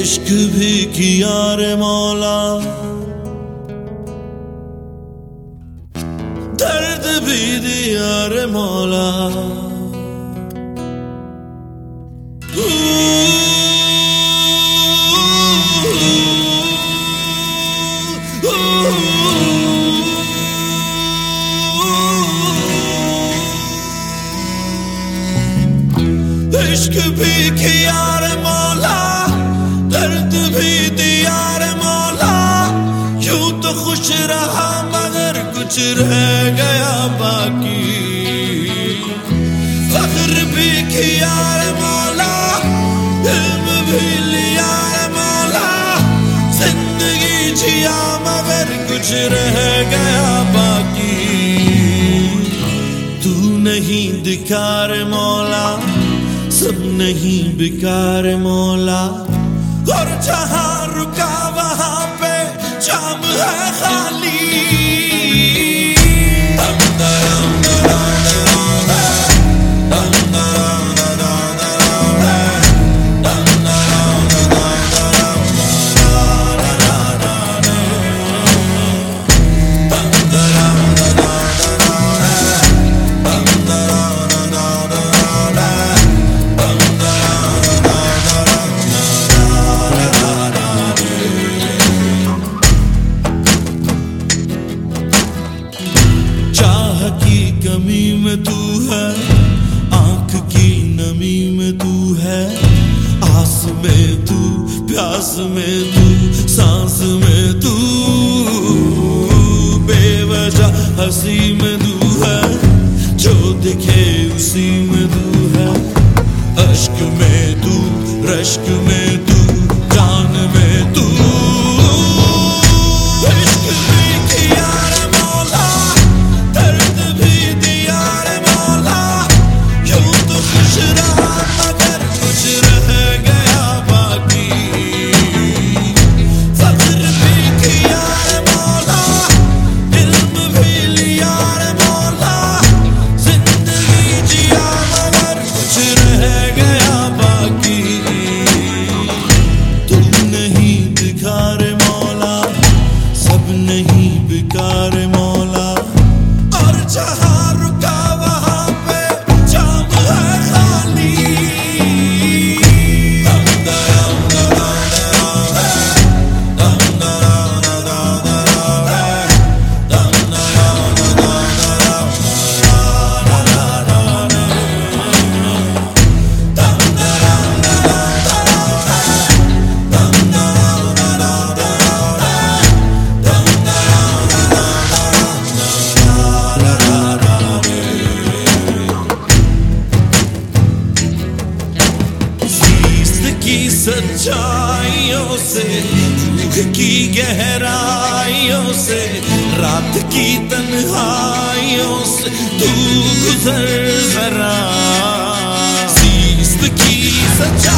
इश्क भी किया रे मौला दर्द भी दिया रे मौला इश्क भी किया कुछ रह गया बाकी। फख्र भी किया रे मौला, इल्म भी लिया रे मौला। ज़िंदगी जिया मगर कुछ रह गया बाकी। तू नहीं दिखा रे मौला, सब नहीं बेकार मौला। और जहाँ रुका वहाँ पे जाम है खाली। down. कमी में तू है, आँख की नमी में तू है, आस में तू, प्यास में तू, सांस में तू। बेवजह हँसी में तू है, जो दिखे उसी में तू है। अश्क में तू, रश्क में सच्चाइयों से युग की गहराइयों से रात की तन्हाइयों से तू गुजर जरा की सच्चाई